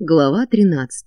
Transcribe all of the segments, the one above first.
Глава 13.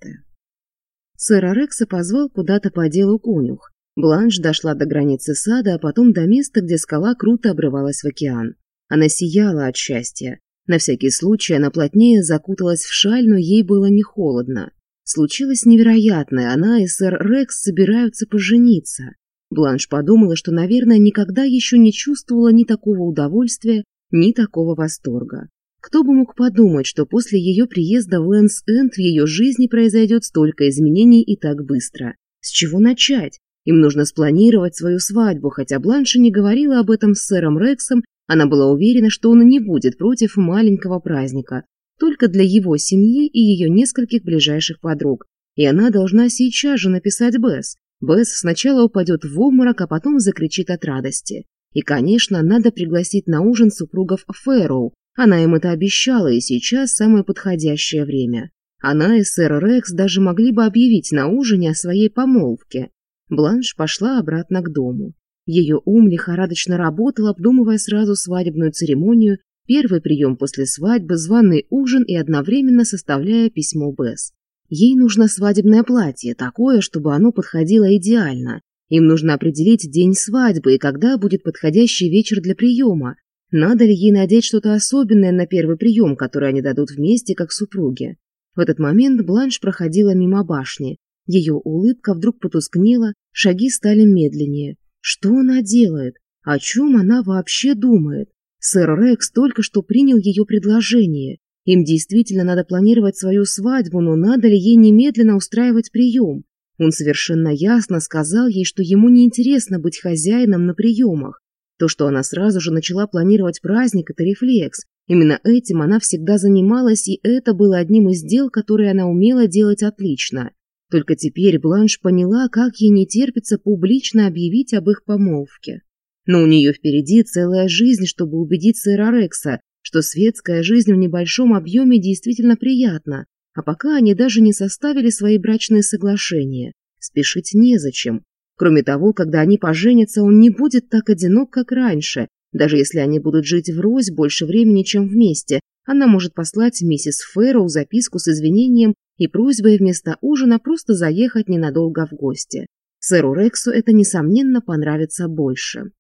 Сырорек сопозвал куда-то по делу конюх. Бланш дошла до границы сада, а потом до места, где скала круто обрывалась в океан. Она сияла от счастья. На всякий случай она плотнее закуталась в шаль, но ей было не холодно. Случилось невероятное, она и сэр Рекс собираются пожениться. Бланш подумала, что, наверное, никогда еще не чувствовала ни такого удовольствия, ни такого восторга. Кто бы мог подумать, что после ее приезда в Энс-Энд в ее жизни произойдет столько изменений и так быстро? С чего начать? Им нужно спланировать свою свадьбу, хотя Бланша не говорила об этом с сэром Рексом, она была уверена, что он не будет против маленького праздника, только для его семьи и ее нескольких ближайших подруг. И она должна сейчас же написать Бесс. Бесс сначала упадет в обморок, а потом закричит от радости. И, конечно, надо пригласить на ужин супругов Фэроу, она им это обещала, и сейчас самое подходящее время. Она и сэр Рекс даже могли бы объявить на ужине о своей помолвке. Бланш пошла обратно к дому. Ее ум лихорадочно работал, обдумывая сразу свадебную церемонию, первый прием после свадьбы, званый ужин и одновременно составляя письмо Бесс. Ей нужно свадебное платье, такое, чтобы оно подходило идеально. Им нужно определить день свадьбы и когда будет подходящий вечер для приема, надо ли ей надеть что-то особенное на первый прием, который они дадут вместе, как супруги? В этот момент Бланш проходила мимо башни. Ее улыбка вдруг потускнела, шаги стали медленнее. Что она делает? О чем она вообще думает? Сэр Рекс только что принял ее предложение. Им действительно надо планировать свою свадьбу, но надо ли ей немедленно устраивать прием? Он совершенно ясно сказал ей, что ему не интересно быть хозяином на приемах. То, что она сразу же начала планировать праздник, это рефлекс. Именно этим она всегда занималась, и это было одним из дел, которые она умела делать отлично. Только теперь Бланш поняла, как ей не терпится публично объявить об их помолвке. Но у нее впереди целая жизнь, чтобы убедить сэра Рекса, что светская жизнь в небольшом объеме действительно приятна, а пока они даже не составили свои брачные соглашения. Спешить незачем. Кроме того, когда они поженятся, он не будет так одинок, как раньше. Даже если они будут жить врозь больше времени, чем вместе, она может послать миссис Фэрроу записку с извинением и просьбой вместо ужина просто заехать ненадолго в гости. Сэру Рексу это, несомненно, понравится больше.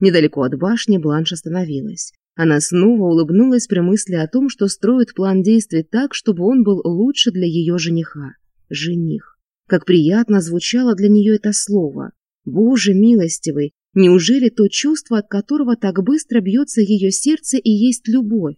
Недалеко от башни Бланш остановилась. Она снова улыбнулась при мысли о том, что строит план действий так, чтобы он был лучше для ее жениха. Жених как приятно звучало для нее это слово. «Боже милостивый, неужели то чувство, от которого так быстро бьется ее сердце и есть любовь?»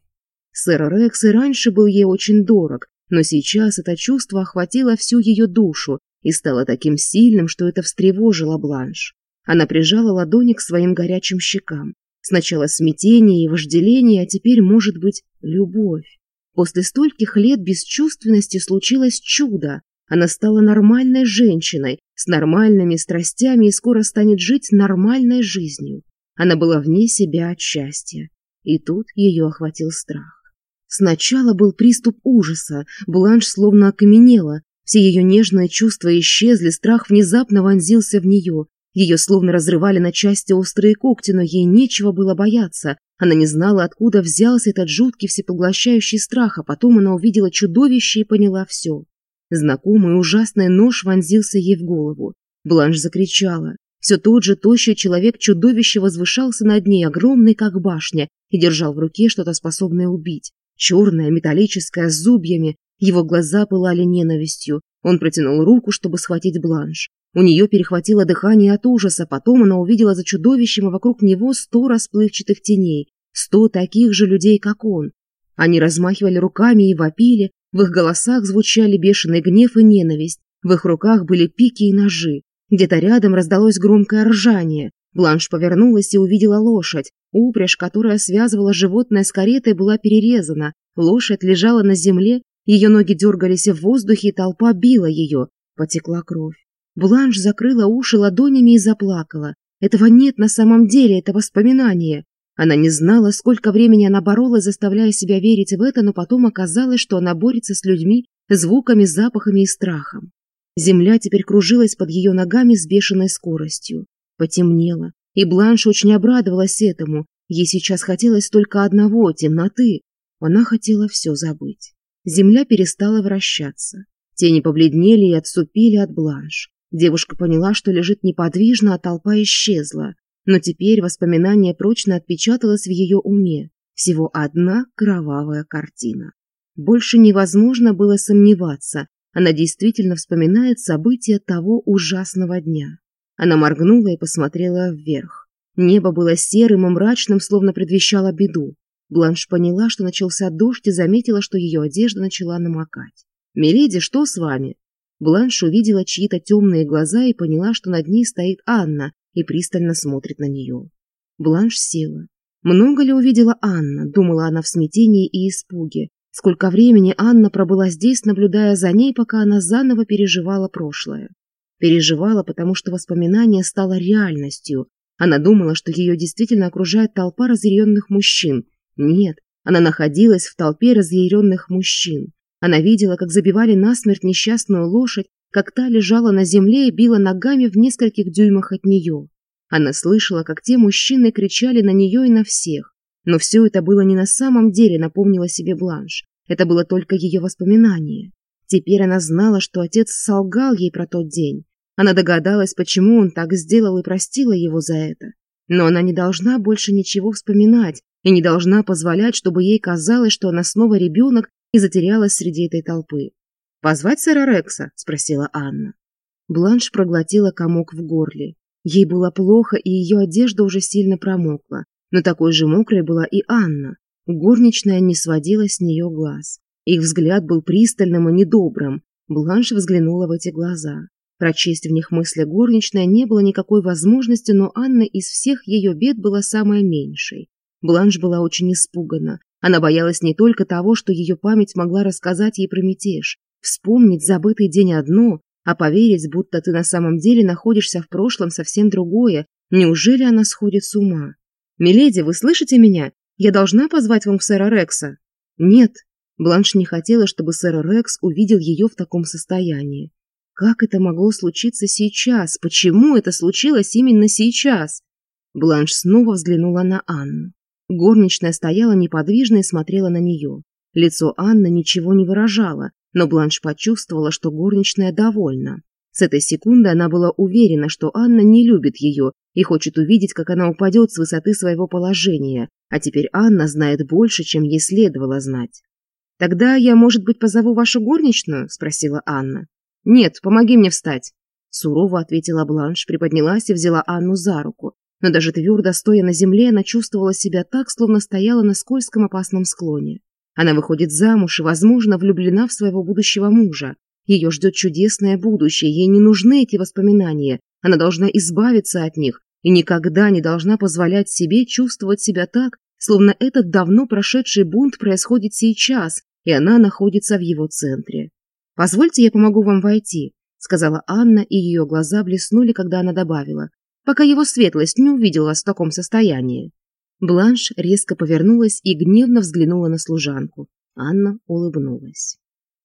Сэр Рекс и раньше был ей очень дорог, но сейчас это чувство охватило всю ее душу и стало таким сильным, что это встревожило Бланш. Она прижала ладони к своим горячим щекам. Сначала смятение и вожделение, а теперь, может быть, любовь. После стольких лет бесчувственности случилось чудо. Она стала нормальной женщиной, с нормальными страстями и скоро станет жить нормальной жизнью. Она была вне себя от счастья. И тут ее охватил страх. Сначала был приступ ужаса, Бланш словно окаменела, все ее нежные чувства исчезли, страх внезапно вонзился в нее. Ее словно разрывали на части острые когти, но ей нечего было бояться. Она не знала, откуда взялся этот жуткий всепоглощающий страх, а потом она увидела чудовище и поняла все. Знакомый ужасный нож вонзился ей в голову. Бланш закричала. Все тот же тощий человек-чудовище возвышался над ней, огромный как башня, и держал в руке что-то способное убить. Черное, металлическое, с зубьями. Его глаза пылали ненавистью. Он протянул руку, чтобы схватить бланш. У нее перехватило дыхание от ужаса, потом она увидела за чудовищем и вокруг него сто расплывчатых теней, сто таких же людей, как он. Они размахивали руками и вопили, в их голосах звучали бешеный гнев и ненависть, в их руках были пики и ножи. Где-то рядом раздалось громкое ржание. Бланш повернулась и увидела лошадь. Упряжь, которая связывала животное с каретой, была перерезана. Лошадь лежала на земле, ее ноги дергались в воздухе, и толпа била ее. Потекла кровь. Бланш закрыла уши ладонями и заплакала. Этого нет на самом деле, это воспоминание. Она не знала, сколько времени она боролась, заставляя себя верить в это, но потом оказалось, что она борется с людьми, звуками, запахами и страхом. Земля теперь кружилась под ее ногами с бешеной скоростью. Потемнело, и Бланш очень обрадовалась этому. Ей сейчас хотелось только одного – темноты. Она хотела все забыть. Земля перестала вращаться. Тени побледнели и отступили от Бланш. Девушка поняла, что лежит неподвижно, а толпа исчезла но теперь воспоминание прочно отпечаталось в ее уме. Всего одна кровавая картина. Больше невозможно было сомневаться, она действительно вспоминает события того ужасного дня. Она моргнула и посмотрела вверх. Небо было серым и мрачным, словно предвещало беду. Бланш поняла, что начался дождь и заметила, что ее одежда начала намокать. «Миледи, что с вами?» Бланш увидела чьи-то темные глаза и поняла, что над ней стоит Анна, и пристально смотрит на нее. Бланш села. Много ли увидела Анна, думала она в смятении и испуге. Сколько времени Анна пробыла здесь, наблюдая за ней, пока она заново переживала прошлое. Переживала, потому что воспоминание стало реальностью. Она думала, что ее действительно окружает толпа разъяренных мужчин. Нет, она находилась в толпе разъяренных мужчин. Она видела, как забивали насмерть несчастную лошадь, когда лежала на земле и била ногами в нескольких дюймах от нее. Она слышала, как те мужчины кричали на нее и на всех. Но все это было не на самом деле, напомнила себе Бланш. Это было только ее воспоминание. Теперь она знала, что отец солгал ей про тот день. Она догадалась, почему он так сделал и простила его за это. Но она не должна больше ничего вспоминать и не должна позволять, чтобы ей казалось, что она снова ребенок и затерялась среди этой толпы. «Позвать сэра Рекса?» – спросила Анна. Бланш проглотила комок в горле. Ей было плохо, и ее одежда уже сильно промокла. Но такой же мокрой была и Анна. Горничная не сводила с нее глаз. Их взгляд был пристальным и недобрым. Бланш взглянула в эти глаза. Прочесть в них мысли горничная не было никакой возможности, но Анна из всех ее бед была самой меньшей. Бланш была очень испугана. Она боялась не только того, что ее память могла рассказать ей про мятеж вспомнить забытый день одно, а поверить, будто ты на самом деле находишься в прошлом совсем другое. Неужели она сходит с ума? «Миледи, вы слышите меня? Я должна позвать вам сэра Рекса?» «Нет». Бланш не хотела, чтобы сэр Рекс увидел ее в таком состоянии. Как это могло случиться сейчас? Почему это случилось именно сейчас? Бланш снова взглянула на Анну. Горничная стояла неподвижно и смотрела на нее. Лицо Анны ничего не выражало, но Бланш почувствовала, что горничная довольна. С этой секунды она была уверена, что Анна не любит ее и хочет увидеть, как она упадет с высоты своего положения, а теперь Анна знает больше, чем ей следовало знать. «Тогда я, может быть, позову вашу горничную?» – спросила Анна. «Нет, помоги мне встать», – сурово ответила Бланш, приподнялась и взяла Анну за руку. Но даже твердо стоя на земле, она чувствовала себя так, словно стояла на скользком опасном склоне. Она выходит замуж и, возможно, влюблена в своего будущего мужа. Ее ждет чудесное будущее, ей не нужны эти воспоминания. Она должна избавиться от них и никогда не должна позволять себе чувствовать себя так, словно этот давно прошедший бунт происходит сейчас, и она находится в его центре. «Позвольте, я помогу вам войти», — сказала Анна, и ее глаза блеснули, когда она добавила, «пока его светлость не увидела вас в таком состоянии». Бланш резко повернулась и гневно взглянула на служанку. Анна улыбнулась.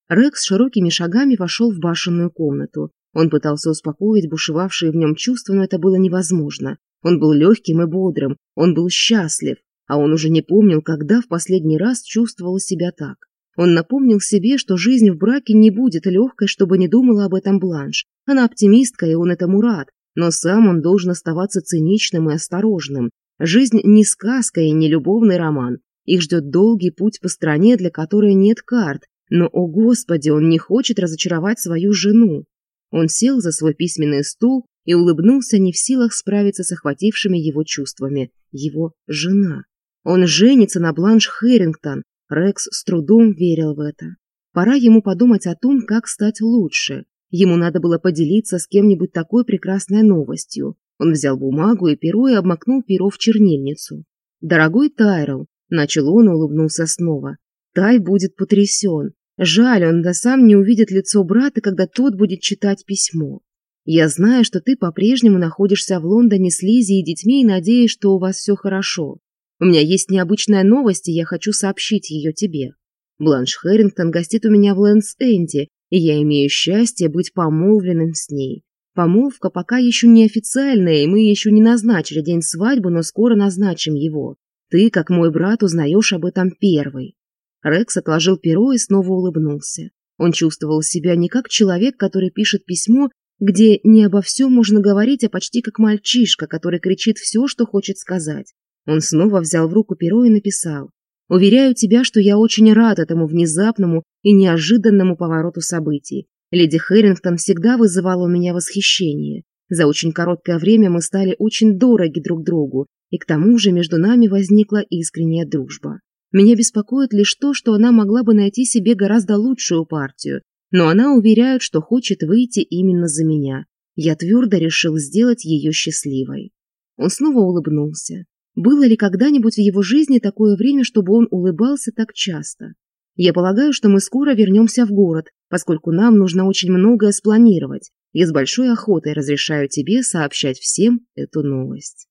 Рекс широкими шагами вошел в башенную комнату. Он пытался успокоить бушевавшие в нем чувства, но это было невозможно. Он был легким и бодрым, он был счастлив, а он уже не помнил, когда в последний раз чувствовал себя так. Он напомнил себе, что жизнь в браке не будет легкой, чтобы не думала об этом Бланш. Она оптимистка, и он этому рад, но сам он должен оставаться циничным и осторожным. Жизнь не сказка и не любовный роман. Их ждет долгий путь по стране, для которой нет карт. Но, о господи, он не хочет разочаровать свою жену. Он сел за свой письменный стул и улыбнулся, не в силах справиться с охватившими его чувствами. Его жена. Он женится на Бланш Хэрингтон. Рекс с трудом верил в это. Пора ему подумать о том, как стать лучше. Ему надо было поделиться с кем-нибудь такой прекрасной новостью. Он взял бумагу и перо и обмакнул перо в чернильницу. «Дорогой Тайрел», — начал он и улыбнулся снова, — «Тай будет потрясен. Жаль, он да сам не увидит лицо брата, когда тот будет читать письмо. Я знаю, что ты по-прежнему находишься в Лондоне с Лизи и детьми и надеюсь, что у вас все хорошо. У меня есть необычная новость, и я хочу сообщить ее тебе. Бланш Хэрингтон гостит у меня в Лэнс-Энди, и я имею счастье быть помолвленным с ней. Помолвка пока еще не официальная, и мы еще не назначили день свадьбы, но скоро назначим его. Ты, как мой брат, узнаешь об этом первый». Рекс отложил перо и снова улыбнулся. Он чувствовал себя не как человек, который пишет письмо, где не обо всем можно говорить, а почти как мальчишка, который кричит все, что хочет сказать. Он снова взял в руку перо и написал. «Уверяю тебя, что я очень рад этому внезапному и неожиданному повороту событий. Леди Хэрингтон всегда вызывала у меня восхищение. За очень короткое время мы стали очень дороги друг другу, и к тому же между нами возникла искренняя дружба. Меня беспокоит лишь то, что она могла бы найти себе гораздо лучшую партию, но она уверяет, что хочет выйти именно за меня. Я твердо решил сделать ее счастливой. Он снова улыбнулся. Было ли когда-нибудь в его жизни такое время, чтобы он улыбался так часто? Я полагаю, что мы скоро вернемся в город, поскольку нам нужно очень многое спланировать. Я с большой охотой разрешаю тебе сообщать всем эту новость».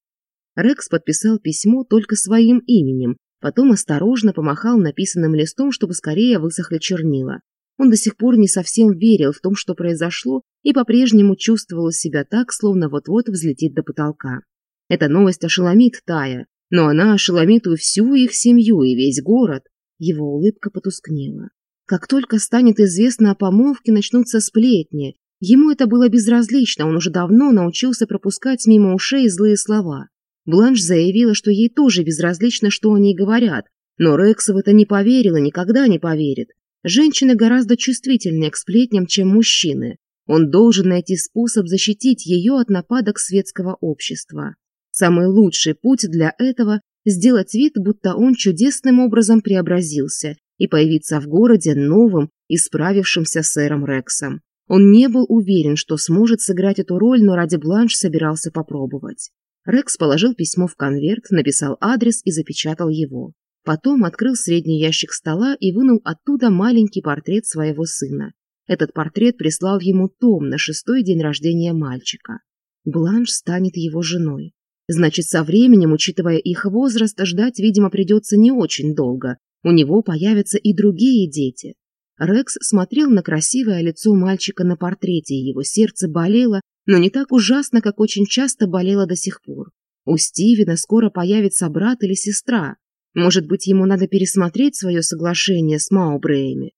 Рекс подписал письмо только своим именем, потом осторожно помахал написанным листом, чтобы скорее высохли чернила. Он до сих пор не совсем верил в том, что произошло, и по-прежнему чувствовал себя так, словно вот-вот взлетит до потолка. Эта новость ошеломит Тая, но она ошеломит и всю их семью, и весь город. Его улыбка потускнела. Как только станет известно о помолвке, начнутся сплетни. Ему это было безразлично, он уже давно научился пропускать мимо ушей злые слова. Бланш заявила, что ей тоже безразлично, что они говорят, но Рекса в это не поверила, никогда не поверит. Женщины гораздо чувствительнее к сплетням, чем мужчины. Он должен найти способ защитить ее от нападок светского общества. Самый лучший путь для этого сделать вид, будто он чудесным образом преобразился и появиться в городе новым, исправившимся сэром Рексом. Он не был уверен, что сможет сыграть эту роль, но ради бланш собирался попробовать. Рекс положил письмо в конверт, написал адрес и запечатал его. Потом открыл средний ящик стола и вынул оттуда маленький портрет своего сына. Этот портрет прислал ему Том на шестой день рождения мальчика. Бланш станет его женой. Значит, со временем, учитывая их возраст, ждать, видимо, придется не очень долго. У него появятся и другие дети. Рекс смотрел на красивое лицо мальчика на портрете, его сердце болело, но не так ужасно, как очень часто болело до сих пор. У Стивена скоро появится брат или сестра. Может быть, ему надо пересмотреть свое соглашение с Маубреями.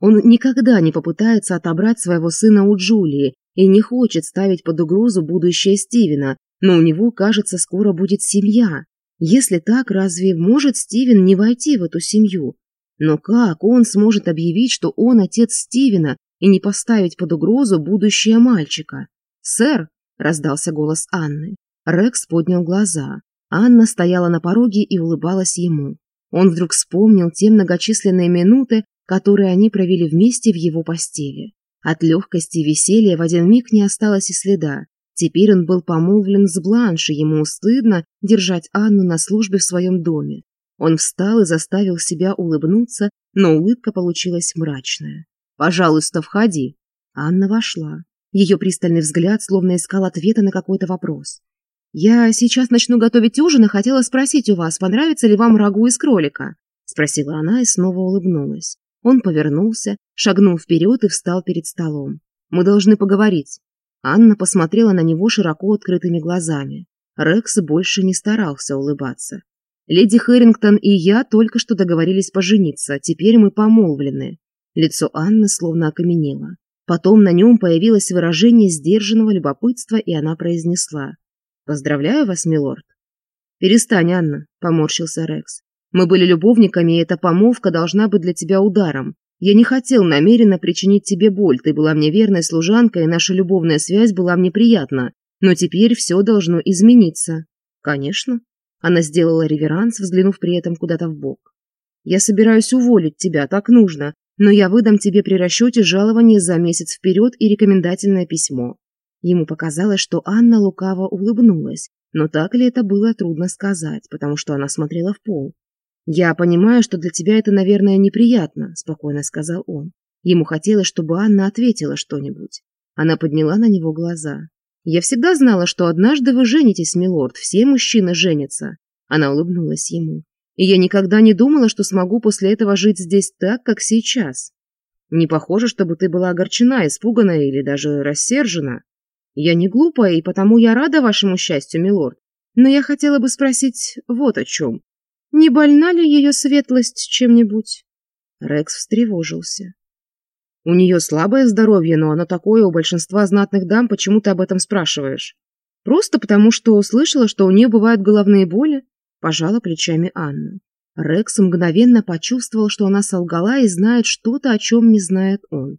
Он никогда не попытается отобрать своего сына у Джулии и не хочет ставить под угрозу будущее Стивена, но у него, кажется, скоро будет семья. Если так, разве может Стивен не войти в эту семью? Но как он сможет объявить, что он отец Стивена, и не поставить под угрозу будущее мальчика? «Сэр!» – раздался голос Анны. Рекс поднял глаза. Анна стояла на пороге и улыбалась ему. Он вдруг вспомнил те многочисленные минуты, которые они провели вместе в его постели. От легкости и веселья в один миг не осталось и следа. Теперь он был помолвлен с Бланш, и ему стыдно держать Анну на службе в своем доме. Он встал и заставил себя улыбнуться, но улыбка получилась мрачная. «Пожалуйста, входи». Анна вошла. Ее пристальный взгляд словно искал ответа на какой-то вопрос. «Я сейчас начну готовить ужин и хотела спросить у вас, понравится ли вам рагу из кролика?» Спросила она и снова улыбнулась. Он повернулся, шагнул вперед и встал перед столом. «Мы должны поговорить». Анна посмотрела на него широко открытыми глазами. Рекс больше не старался улыбаться. «Леди Хэрингтон и я только что договорились пожениться, теперь мы помолвлены». Лицо Анны словно окаменело. Потом на нем появилось выражение сдержанного любопытства, и она произнесла. «Поздравляю вас, милорд». «Перестань, Анна», — поморщился Рекс. «Мы были любовниками, и эта помолвка должна быть для тебя ударом. Я не хотел намеренно причинить тебе боль, ты была мне верной служанкой, и наша любовная связь была мне приятна, но теперь все должно измениться». «Конечно». Она сделала реверанс, взглянув при этом куда-то в бок. «Я собираюсь уволить тебя, так нужно, но я выдам тебе при расчете жалование за месяц вперед и рекомендательное письмо». Ему показалось, что Анна лукаво улыбнулась, но так ли это было, трудно сказать, потому что она смотрела в пол. «Я понимаю, что для тебя это, наверное, неприятно», – спокойно сказал он. Ему хотелось, чтобы Анна ответила что-нибудь. Она подняла на него глаза. «Я всегда знала, что однажды вы женитесь, милорд, все мужчины женятся». Она улыбнулась ему. «И я никогда не думала, что смогу после этого жить здесь так, как сейчас. Не похоже, чтобы ты была огорчена, испугана или даже рассержена. Я не глупая, и потому я рада вашему счастью, милорд. Но я хотела бы спросить вот о чем. Не больна ли ее светлость чем-нибудь? Рекс встревожился. У нее слабое здоровье, но оно такое у большинства знатных дам, почему ты об этом спрашиваешь? Просто потому, что услышала, что у нее бывают головные боли? Пожала плечами Анна. Рекс мгновенно почувствовал, что она солгала и знает что-то, о чем не знает он.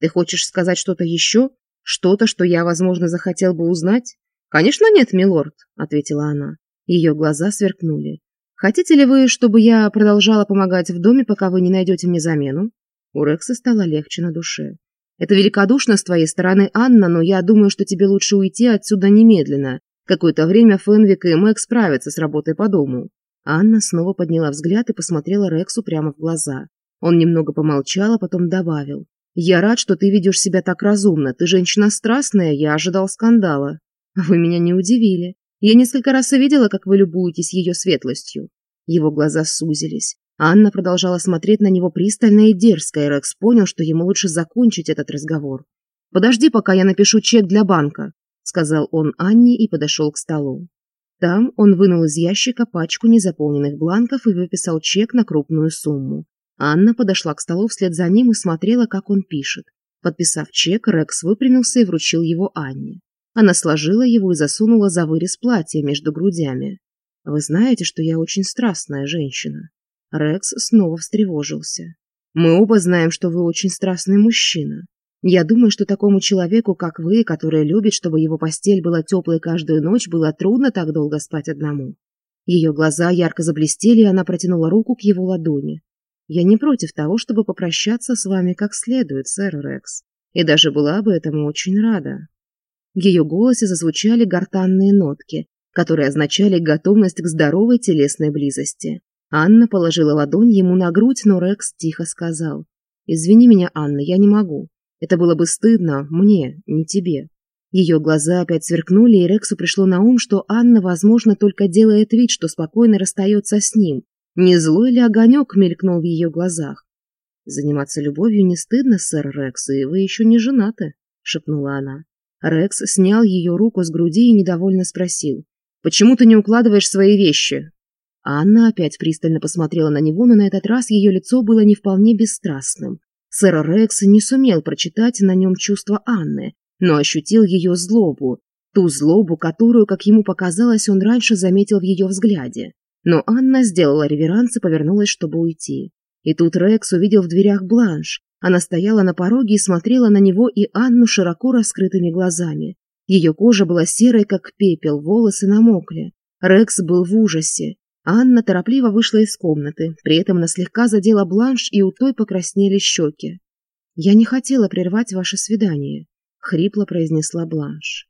Ты хочешь сказать что-то еще? Что-то, что я, возможно, захотел бы узнать? Конечно нет, милорд, ответила она. Ее глаза сверкнули. Хотите ли вы, чтобы я продолжала помогать в доме, пока вы не найдете мне замену?» У Рекса стало легче на душе. «Это великодушно с твоей стороны, Анна, но я думаю, что тебе лучше уйти отсюда немедленно. Какое-то время Фенвик и Мэг справятся с работой по дому». Анна снова подняла взгляд и посмотрела Рексу прямо в глаза. Он немного помолчал, а потом добавил. «Я рад, что ты ведешь себя так разумно. Ты женщина страстная, я ожидал скандала. Вы меня не удивили. Я несколько раз видела, как вы любуетесь ее светлостью. Его глаза сузились. Анна продолжала смотреть на него пристально и дерзко, и Рекс понял, что ему лучше закончить этот разговор. «Подожди, пока я напишу чек для банка», — сказал он Анне и подошел к столу. Там он вынул из ящика пачку незаполненных бланков и выписал чек на крупную сумму. Анна подошла к столу вслед за ним и смотрела, как он пишет. Подписав чек, Рекс выпрямился и вручил его Анне. Она сложила его и засунула за вырез платья между грудями вы знаете что я очень страстная женщина. Рекс снова встревожился. Мы оба знаем что вы очень страстный мужчина. Я думаю что такому человеку как вы который любит чтобы его постель была теплой каждую ночь было трудно так долго спать одному. Ее глаза ярко заблестели и она протянула руку к его ладони. Я не против того чтобы попрощаться с вами как следует сэр рекс и даже была бы этому очень рада. В ее голосе зазвучали гортанные нотки которые означали готовность к здоровой телесной близости. Анна положила ладонь ему на грудь, но Рекс тихо сказал. «Извини меня, Анна, я не могу. Это было бы стыдно мне, не тебе». Ее глаза опять сверкнули, и Рексу пришло на ум, что Анна, возможно, только делает вид, что спокойно расстается с ним. Не злой ли огонек мелькнул в ее глазах? «Заниматься любовью не стыдно, сэр Рекс, и вы еще не женаты», — шепнула она. Рекс снял ее руку с груди и недовольно спросил почему ты не укладываешь свои вещи? Она опять пристально посмотрела на него но на этот раз ее лицо было не вполне бесстрастным. Сэр рекс не сумел прочитать на нем чувство анны но ощутил ее злобу ту злобу которую как ему показалось он раньше заметил в ее взгляде. Но анна сделала реверанс и повернулась чтобы уйти. И тут рекс увидел в дверях бланш. Она стояла на пороге и смотрела на него и анну широко раскрытыми глазами. Ее кожа была серой, как пепел, волосы намокли. Рекс был в ужасе. Анна торопливо вышла из комнаты, при этом она слегка задела бланш, и у той покраснели щеки. «Я не хотела прервать ваше свидание», — хрипло произнесла бланш.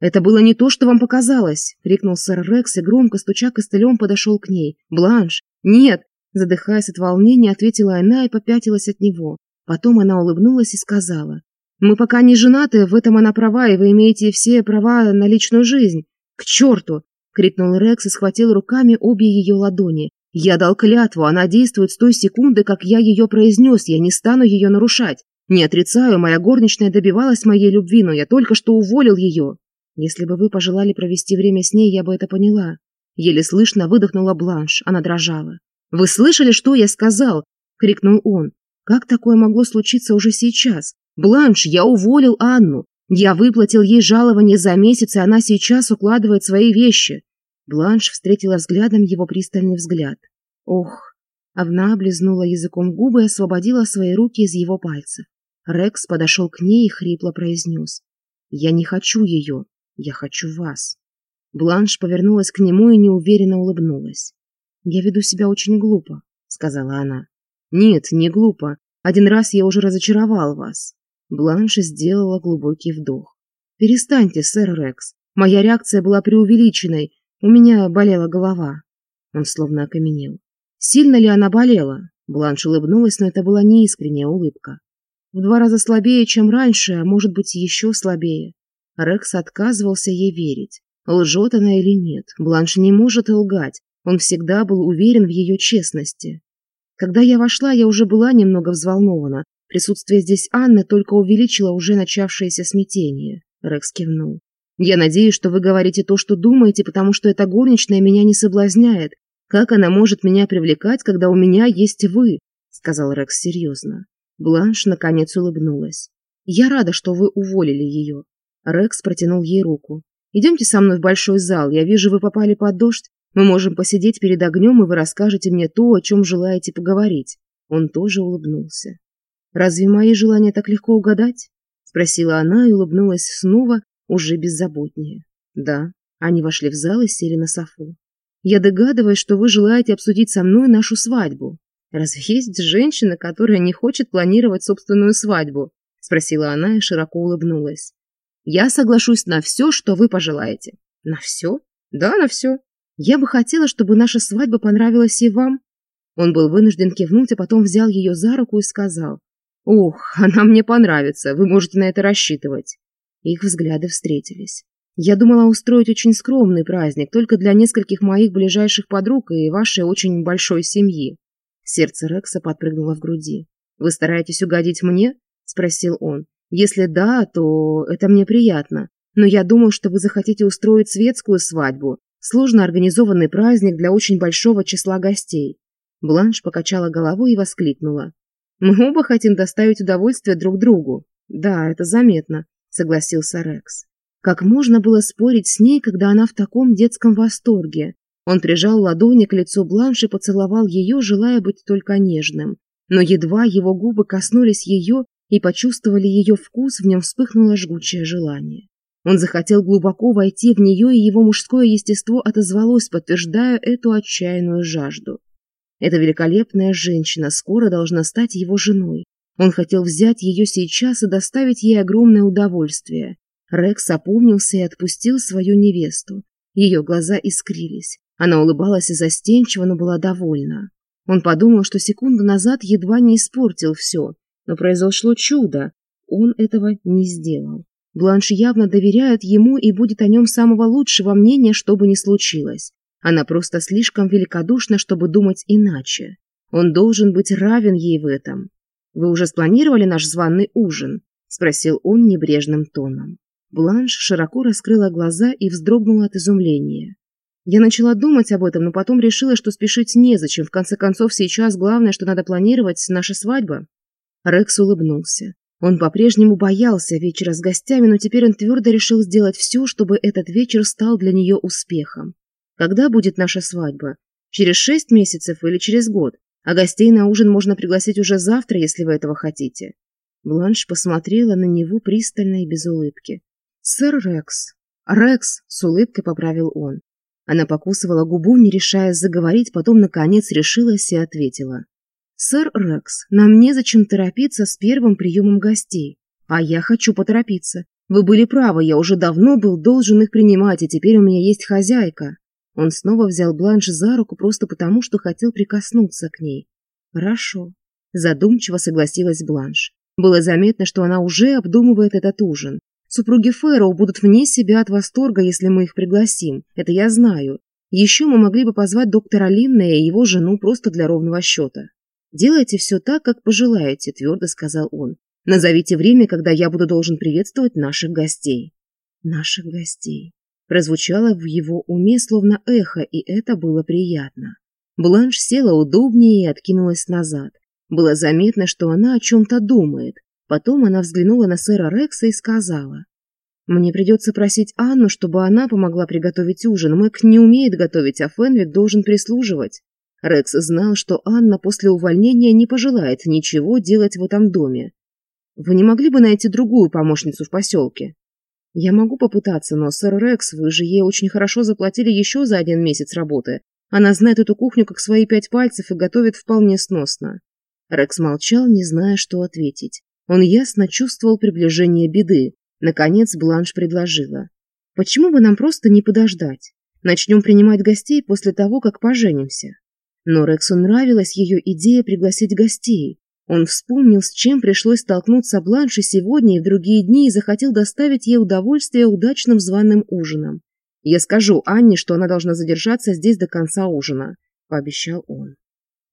«Это было не то, что вам показалось!» — крикнул сэр Рекс и громко, стуча костылем, подошел к ней. «Бланш! Нет!» — задыхаясь от волнения, ответила она и попятилась от него. Потом она улыбнулась и сказала. Мы пока не женаты, в этом она права, и вы имеете все права на личную жизнь. К черту!» — крикнул Рекс и схватил руками обе ее ладони. «Я дал клятву, она действует с той секунды, как я ее произнес, я не стану ее нарушать. Не отрицаю, моя горничная добивалась моей любви, но я только что уволил ее. Если бы вы пожелали провести время с ней, я бы это поняла». Еле слышно выдохнула Бланш, она дрожала. «Вы слышали, что я сказал?» — крикнул он. «Как такое могло случиться уже сейчас? Бланш, я уволил Анну. Я выплатил ей жалование за месяц, и она сейчас укладывает свои вещи. Бланш встретила взглядом его пристальный взгляд. Ох! Она облизнула языком губы и освободила свои руки из его пальцев. Рекс подошел к ней и хрипло произнес. «Я не хочу ее. Я хочу вас». Бланш повернулась к нему и неуверенно улыбнулась. «Я веду себя очень глупо», — сказала она. «Нет, не глупо. Один раз я уже разочаровал вас». Бланш сделала глубокий вдох. «Перестаньте, сэр Рекс. Моя реакция была преувеличенной. У меня болела голова». Он словно окаменел. «Сильно ли она болела?» Бланш улыбнулась, но это была неискренняя улыбка. «В два раза слабее, чем раньше, а может быть, еще слабее». Рекс отказывался ей верить. Лжет она или нет, Бланш не может лгать. Он всегда был уверен в ее честности. Когда я вошла, я уже была немного взволнована, Присутствие здесь Анны только увеличило уже начавшееся смятение. Рекс кивнул. Я надеюсь, что вы говорите то, что думаете, потому что эта горничная меня не соблазняет. Как она может меня привлекать, когда у меня есть вы? сказал Рекс серьезно. Бланш наконец улыбнулась. Я рада, что вы уволили ее. Рекс протянул ей руку. Идемте со мной в большой зал. Я вижу, вы попали под дождь. Мы можем посидеть перед огнем, и вы расскажете мне то, о чем желаете поговорить. Он тоже улыбнулся разве мои желания так легко угадать? Спросила она и улыбнулась снова уже беззаботнее. Да они вошли в зал и сели на софу. Я догадываюсь что вы желаете обсудить со мной нашу свадьбу. Разве есть женщина которая не хочет планировать собственную свадьбу? Спросила она и широко улыбнулась. Я соглашусь на все что вы пожелаете. На все да на все я бы хотела чтобы наша свадьба понравилась и вам. Он был вынужден кивнуть а потом взял ее за руку и сказал. Ох, она мне понравится, вы можете на это рассчитывать. Их взгляды встретились. Я думала устроить очень скромный праздник, только для нескольких моих ближайших подруг и вашей очень большой семьи. Сердце Рекса подпрыгнуло в груди. «Вы стараетесь угодить мне?» – спросил он. «Если да, то это мне приятно. Но я думаю, что вы захотите устроить светскую свадьбу, сложно организованный праздник для очень большого числа гостей». Бланш покачала головой и воскликнула мы оба хотим доставить удовольствие друг другу. Да это заметно согласился рекс. Как можно было спорить с ней когда она в таком детском восторге? Он прижал ладони к лицу бланш и поцеловал ее желая быть только нежным. Но едва его губы коснулись ее и почувствовали ее вкус в нем вспыхнуло жгучее желание. Он захотел глубоко войти в нее и его мужское естество отозвалось подтверждая эту отчаянную жажду. Эта великолепная женщина скоро должна стать его женой. Он хотел взять ее сейчас и доставить ей огромное удовольствие. Рекс опомнился и отпустил свою невесту. Ее глаза искрились. Она улыбалась и застенчиво, но была довольна. Он подумал, что секунду назад едва не испортил все, но произошло чудо. Он этого не сделал. Бланш явно доверяет ему и будет о нем самого лучшего мнения, что бы ни случилось. Она просто слишком великодушна, чтобы думать иначе. Он должен быть равен ей в этом. Вы уже спланировали наш званый ужин? Спросил он небрежным тоном. Бланш широко раскрыла глаза и вздрогнула от изумления. Я начала думать об этом, но потом решила, что спешить незачем. В конце концов, сейчас главное, что надо планировать, наша свадьба. Рекс улыбнулся. Он по-прежнему боялся вечера с гостями, но теперь он твердо решил сделать все, чтобы этот вечер стал для нее успехом когда будет наша свадьба? Через шесть месяцев или через год? А гостей на ужин можно пригласить уже завтра, если вы этого хотите». Бланш посмотрела на него пристально и без улыбки. «Сэр Рекс». «Рекс», — с улыбкой поправил он. Она покусывала губу, не решая заговорить, потом, наконец, решилась и ответила. «Сэр Рекс, нам незачем торопиться с первым приемом гостей. А я хочу поторопиться. Вы были правы, я уже давно был должен их принимать, и теперь у меня есть хозяйка». Он снова взял Бланш за руку просто потому, что хотел прикоснуться к ней. «Хорошо», – задумчиво согласилась Бланш. Было заметно, что она уже обдумывает этот ужин. «Супруги Фэроу будут вне себя от восторга, если мы их пригласим. Это я знаю. Еще мы могли бы позвать доктора Линна и его жену просто для ровного счета. «Делайте все так, как пожелаете», – твердо сказал он. «Назовите время, когда я буду должен приветствовать наших гостей». «Наших гостей». Прозвучало в его уме словно эхо, и это было приятно. Бланш села удобнее и откинулась назад. Было заметно, что она о чем-то думает. Потом она взглянула на сэра Рекса и сказала. «Мне придется просить Анну, чтобы она помогла приготовить ужин. Мэг не умеет готовить, а Фенвик должен прислуживать». Рекс знал, что Анна после увольнения не пожелает ничего делать в этом доме. «Вы не могли бы найти другую помощницу в поселке?» Я могу попытаться, но сэр Рекс, вы же ей очень хорошо заплатили еще за один месяц работы. Она знает эту кухню как свои пять пальцев и готовит вполне сносно». Рекс молчал, не зная, что ответить. Он ясно чувствовал приближение беды. Наконец Бланш предложила. «Почему бы нам просто не подождать? Начнем принимать гостей после того, как поженимся». Но Рексу нравилась ее идея пригласить гостей. Он вспомнил, с чем пришлось столкнуться Бланше сегодня и в другие дни и захотел доставить ей удовольствие удачным званым ужином. «Я скажу Анне, что она должна задержаться здесь до конца ужина», – пообещал он.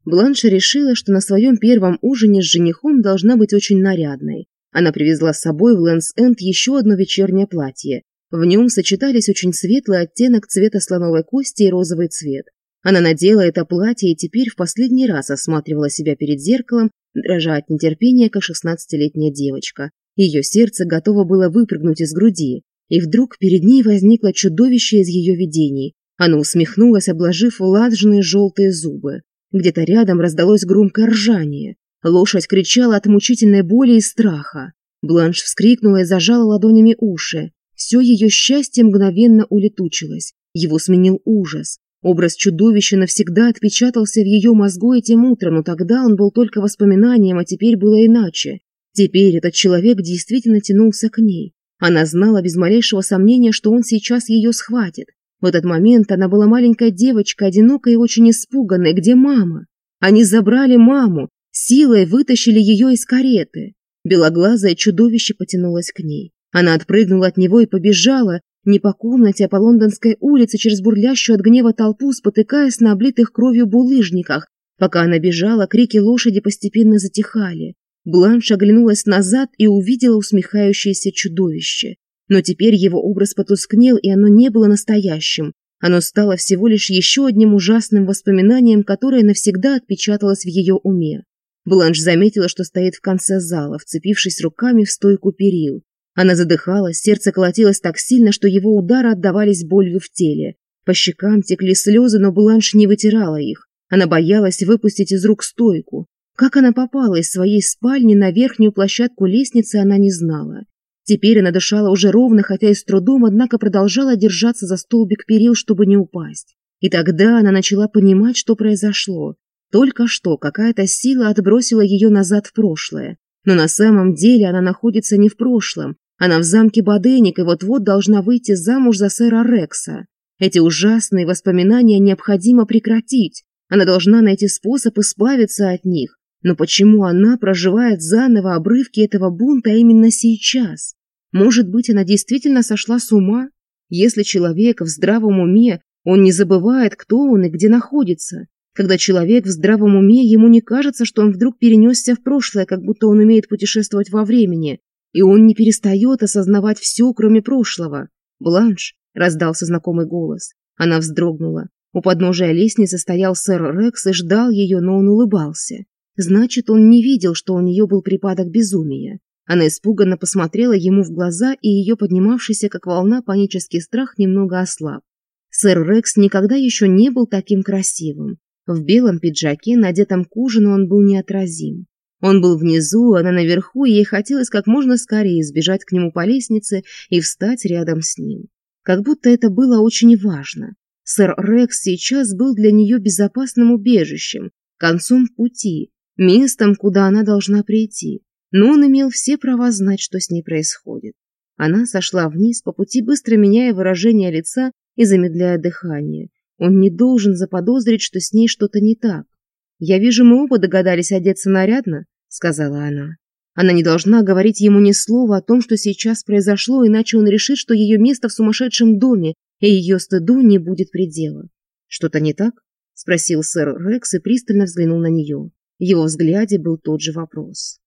Бланша решила, что на своем первом ужине с женихом должна быть очень нарядной. Она привезла с собой в Лэнс-Энд еще одно вечернее платье. В нем сочетались очень светлый оттенок цвета слоновой кости и розовый цвет. Она надела это платье и теперь в последний раз осматривала себя перед зеркалом, дрожа от нетерпения, как шестнадцатилетняя девочка. Ее сердце готово было выпрыгнуть из груди, и вдруг перед ней возникло чудовище из ее видений. Оно усмехнулось, обложив ладжные желтые зубы. Где-то рядом раздалось громкое ржание. Лошадь кричала от мучительной боли и страха. Бланш вскрикнула и зажала ладонями уши. Все ее счастье мгновенно улетучилось. Его сменил ужас. Образ чудовища навсегда отпечатался в ее мозгу этим утром, но тогда он был только воспоминанием, а теперь было иначе. Теперь этот человек действительно тянулся к ней. Она знала без малейшего сомнения, что он сейчас ее схватит. В этот момент она была маленькая девочка, одинокая и очень испуганная. Где мама? Они забрали маму, силой вытащили ее из кареты. Белоглазое чудовище потянулось к ней. Она отпрыгнула от него и побежала, не по комнате а по лондонской улице через бурлящую от гнева толпу, спотыкаясь на облитых кровью булыжниках. Пока она бежала, крики лошади постепенно затихали. Бланш оглянулась назад и увидела усмехающееся чудовище. Но теперь его образ потускнел, и оно не было настоящим. Оно стало всего лишь еще одним ужасным воспоминанием, которое навсегда отпечаталось в ее уме. Бланш заметила, что стоит в конце зала, вцепившись руками в стойку перил. Она задыхалась, сердце колотилось так сильно, что его удары отдавались болью в теле. По щекам текли слезы, но Бланш не вытирала их. Она боялась выпустить из рук стойку. Как она попала из своей спальни на верхнюю площадку лестницы, она не знала. Теперь она дышала уже ровно, хотя и с трудом, однако продолжала держаться за столбик перил, чтобы не упасть. И тогда она начала понимать, что произошло. Только что какая-то сила отбросила ее назад в прошлое. Но на самом деле она находится не в прошлом, она в замке Бадейника вот-вот должна выйти замуж за сэра Рекса. Эти ужасные воспоминания необходимо прекратить. Она должна найти способ избавиться от них. Но почему она проживает заново обрывки этого бунта именно сейчас? Может быть, она действительно сошла с ума? Если человек в здравом уме, он не забывает, кто он и где находится. Когда человек в здравом уме, ему не кажется, что он вдруг перенесся в прошлое, как будто он умеет путешествовать во времени, и он не перестает осознавать все, кроме прошлого. «Бланш!» — раздался знакомый голос. Она вздрогнула. У подножия лестницы стоял сэр Рекс и ждал ее, но он улыбался. Значит, он не видел, что у нее был припадок безумия. Она испуганно посмотрела ему в глаза, и ее поднимавшийся, как волна, панический страх немного ослаб. Сэр Рекс никогда еще не был таким красивым. В белом пиджаке, надетом к ужину, он был неотразим. Он был внизу, она а наверху, и ей хотелось как можно скорее сбежать к нему по лестнице и встать рядом с ним. Как будто это было очень важно. Сэр Рекс сейчас был для нее безопасным убежищем, концом пути, местом, куда она должна прийти. Но он имел все права знать, что с ней происходит. Она сошла вниз, по пути быстро меняя выражение лица и замедляя дыхание. Он не должен заподозрить, что с ней что-то не так. «Я вижу, мы оба догадались одеться нарядно», — сказала она. Она не должна говорить ему ни слова о том, что сейчас произошло, иначе он решит, что ее место в сумасшедшем доме, и ее стыду не будет предела. «Что-то не так?» — спросил сэр Рекс и пристально взглянул на нее. В его взгляде был тот же вопрос.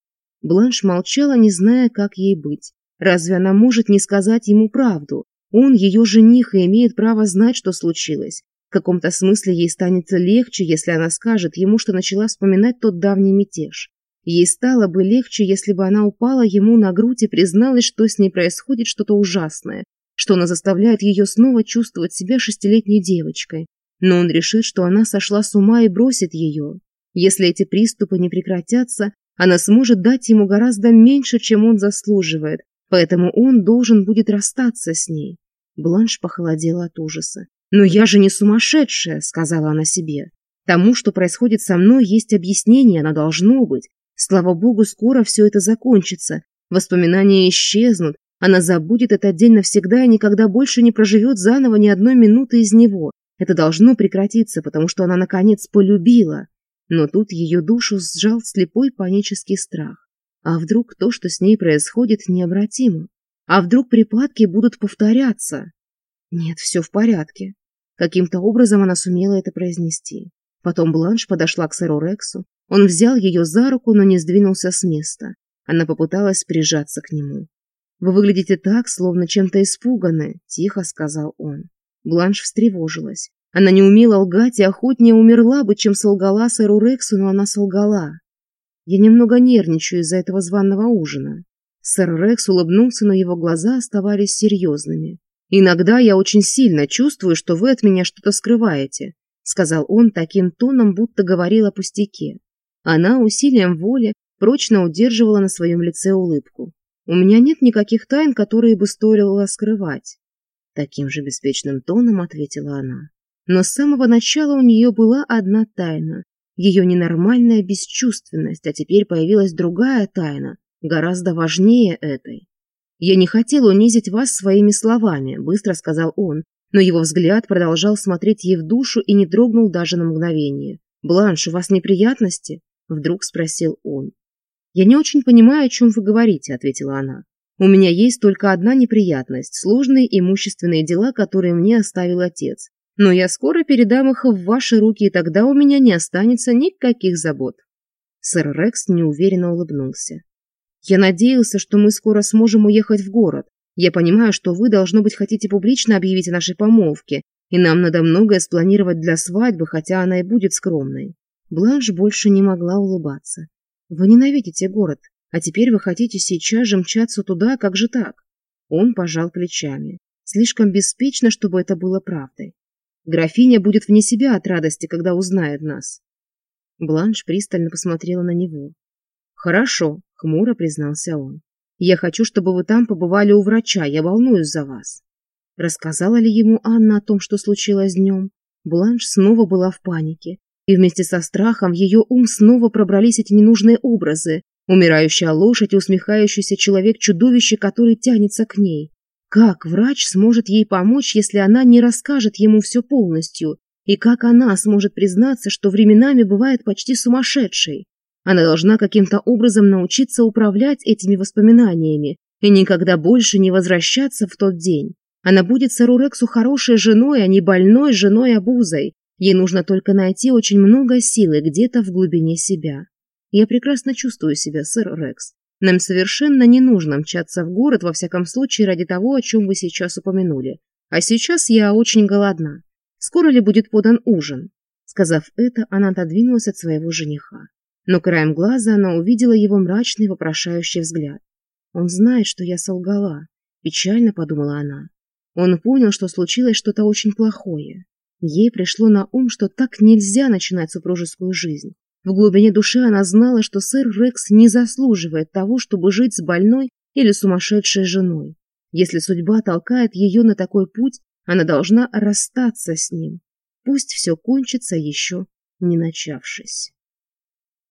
Бланш молчала, не зная, как ей быть. Разве она может не сказать ему правду? Он ее жених и имеет право знать, что случилось каком-то смысле ей станет легче, если она скажет ему, что начала вспоминать тот давний мятеж. Ей стало бы легче, если бы она упала ему на грудь и призналась, что с ней происходит что-то ужасное, что она заставляет ее снова чувствовать себя шестилетней девочкой. Но он решит, что она сошла с ума и бросит ее. Если эти приступы не прекратятся, она сможет дать ему гораздо меньше, чем он заслуживает, поэтому он должен будет расстаться с ней. Бланш похолодела от ужаса но я же не сумасшедшая сказала она себе. Тому что происходит со мной есть объяснение оно должно быть. Слава богу скоро все это закончится. Воспоминания исчезнут. Она забудет этот день навсегда и никогда больше не проживет заново ни одной минуты из него. Это должно прекратиться потому что она наконец полюбила но тут ее душу сжал слепой панический страх. А вдруг то что с ней происходит необратимо? А вдруг припадки будут повторяться? Нет все в порядке Каким-то образом она сумела это произнести. Потом Бланш подошла к сэру Рексу. Он взял ее за руку, но не сдвинулся с места. Она попыталась прижаться к нему. «Вы выглядите так, словно чем-то испуганы», – тихо сказал он. Бланш встревожилась. Она не умела лгать и охотнее умерла бы, чем солгала сэру Рексу, но она солгала. «Я немного нервничаю из-за этого званого ужина». Сэр Рекс улыбнулся, но его глаза оставались серьезными. «Иногда я очень сильно чувствую, что вы от меня что-то скрываете», сказал он таким тоном, будто говорил о пустяке. Она усилием воли прочно удерживала на своем лице улыбку. «У меня нет никаких тайн, которые бы стоило скрывать», таким же беспечным тоном ответила она. Но с самого начала у нее была одна тайна, ее ненормальная бесчувственность, а теперь появилась другая тайна, гораздо важнее этой. «Я не хотел унизить вас своими словами», – быстро сказал он, но его взгляд продолжал смотреть ей в душу и не дрогнул даже на мгновение. «Бланш, у вас неприятности?» – вдруг спросил он. «Я не очень понимаю, о чем вы говорите», – ответила она. «У меня есть только одна неприятность – сложные имущественные дела, которые мне оставил отец. Но я скоро передам их в ваши руки, и тогда у меня не останется никаких забот». Сэр Рекс неуверенно улыбнулся. Я надеялся, что мы скоро сможем уехать в город. Я понимаю, что вы, должно быть, хотите публично объявить о нашей помолвке, и нам надо многое спланировать для свадьбы, хотя она и будет скромной». Бланш больше не могла улыбаться. «Вы ненавидите город, а теперь вы хотите сейчас же мчаться туда, как же так?» Он пожал плечами. Слишком беспечно, чтобы это было правдой. Графиня будет вне себя от радости, когда узнает нас. Бланш пристально посмотрела на него. «Хорошо, Хмуро признался он. «Я хочу, чтобы вы там побывали у врача, я волнуюсь за вас». Рассказала ли ему Анна о том, что случилось днем? Бланш снова была в панике. И вместе со страхом в ее ум снова пробрались эти ненужные образы. Умирающая лошадь и усмехающийся человек-чудовище, который тянется к ней. Как врач сможет ей помочь, если она не расскажет ему все полностью? И как она сможет признаться, что временами бывает почти сумасшедшей? Она должна каким-то образом научиться управлять этими воспоминаниями и никогда больше не возвращаться в тот день. Она будет Сарурексу хорошей женой, а не больной женой-обузой. Ей нужно только найти очень много силы где-то в глубине себя. Я прекрасно чувствую себя, сэр Рекс. Нам совершенно не нужно мчаться в город, во всяком случае, ради того, о чем вы сейчас упомянули. А сейчас я очень голодна. Скоро ли будет подан ужин?» Сказав это, она отодвинулась от своего жениха но краем глаза она увидела его мрачный вопрошающий взгляд. «Он знает, что я солгала», – печально подумала она. Он понял, что случилось что-то очень плохое. Ей пришло на ум, что так нельзя начинать супружескую жизнь. В глубине души она знала, что сэр Рекс не заслуживает того, чтобы жить с больной или сумасшедшей женой. Если судьба толкает ее на такой путь, она должна расстаться с ним. Пусть все кончится еще не начавшись.